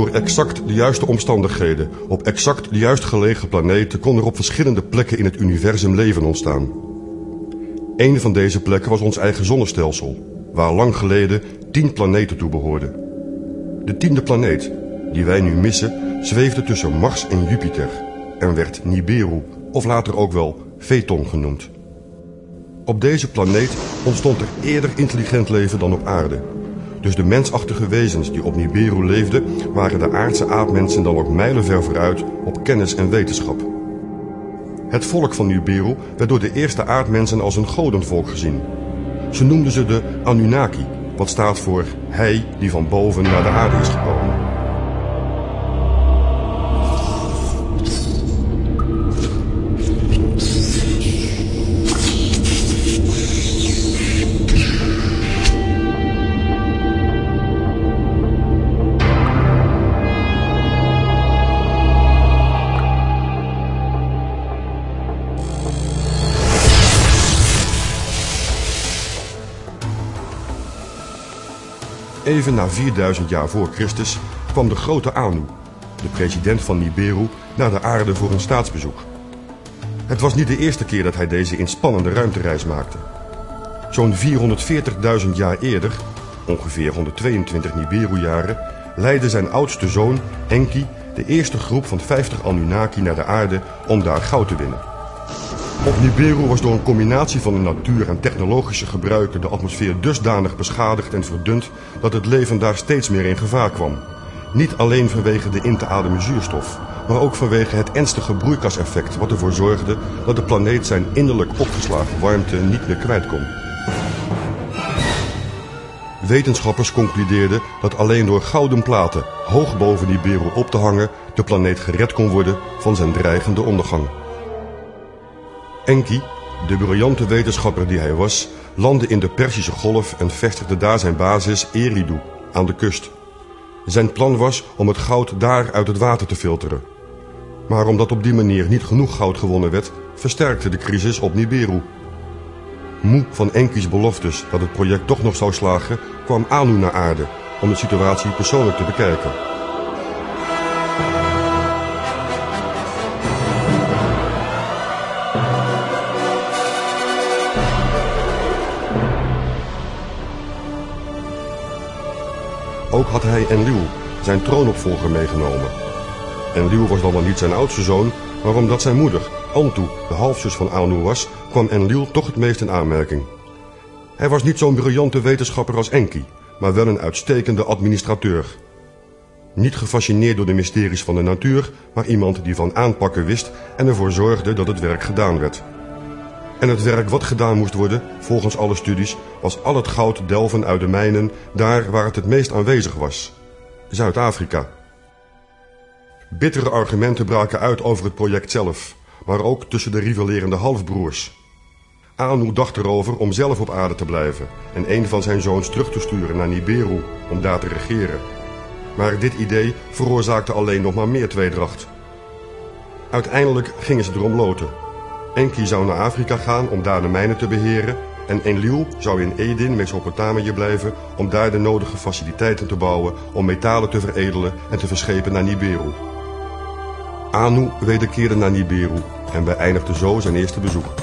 Onder exact de juiste omstandigheden, op exact de juist gelegen planeten, kon er op verschillende plekken in het universum leven ontstaan. Een van deze plekken was ons eigen zonnestelsel, waar lang geleden tien planeten toe behoorden. De tiende planeet, die wij nu missen, zweefde tussen Mars en Jupiter en werd Nibiru, of later ook wel Phaeton genoemd. Op deze planeet ontstond er eerder intelligent leven dan op aarde. Dus de mensachtige wezens die op Nibiru leefden, waren de aardse aapmensen dan ook mijlenver vooruit op kennis en wetenschap. Het volk van Nibiru werd door de eerste aardmensen als een godenvolk gezien. Ze noemden ze de Anunnaki, wat staat voor hij die van boven naar de aarde is gekomen. Even na 4000 jaar voor Christus kwam de grote Anu, de president van Nibiru, naar de aarde voor een staatsbezoek. Het was niet de eerste keer dat hij deze inspannende ruimtereis maakte. Zo'n 440.000 jaar eerder, ongeveer 122 Nibiru-jaren, leidde zijn oudste zoon, Enki, de eerste groep van 50 Anunnaki naar de aarde om daar goud te winnen. Op Nibiru was door een combinatie van de natuur en technologische gebruiken de atmosfeer dusdanig beschadigd en verdund dat het leven daar steeds meer in gevaar kwam. Niet alleen vanwege de in te ademen zuurstof, maar ook vanwege het ernstige broeikaseffect wat ervoor zorgde dat de planeet zijn innerlijk opgeslagen warmte niet meer kwijt kon. Wetenschappers concludeerden dat alleen door gouden platen hoog boven Nibiru op te hangen de planeet gered kon worden van zijn dreigende ondergang. Enki, de briljante wetenschapper die hij was, landde in de Perzische Golf en vestigde daar zijn basis Eridu aan de kust. Zijn plan was om het goud daar uit het water te filteren. Maar omdat op die manier niet genoeg goud gewonnen werd, versterkte de crisis op Nibiru. Moe van Enki's beloftes dat het project toch nog zou slagen, kwam Anu naar aarde om de situatie persoonlijk te bekijken. Ook had hij Enlil, zijn troonopvolger, meegenomen. Enlil was dan wel niet zijn oudste zoon, maar omdat zijn moeder, Antu, de halfzus van Anu was, kwam Enlil toch het meest in aanmerking. Hij was niet zo'n briljante wetenschapper als Enki, maar wel een uitstekende administrateur. Niet gefascineerd door de mysteries van de natuur, maar iemand die van aanpakken wist en ervoor zorgde dat het werk gedaan werd. En het werk wat gedaan moest worden, volgens alle studies, was al het goud delven uit de mijnen daar waar het het meest aanwezig was. Zuid-Afrika. Bittere argumenten braken uit over het project zelf, maar ook tussen de rivalerende halfbroers. Anu dacht erover om zelf op aarde te blijven en een van zijn zoons terug te sturen naar Nibiru om daar te regeren. Maar dit idee veroorzaakte alleen nog maar meer tweedracht. Uiteindelijk gingen ze erom loten. Enki zou naar Afrika gaan om daar de mijnen te beheren en Enlil zou in Edin, Mesopotamië blijven om daar de nodige faciliteiten te bouwen om metalen te veredelen en te verschepen naar Nibiru. Anu wederkeerde naar Nibiru en beëindigde zo zijn eerste bezoek.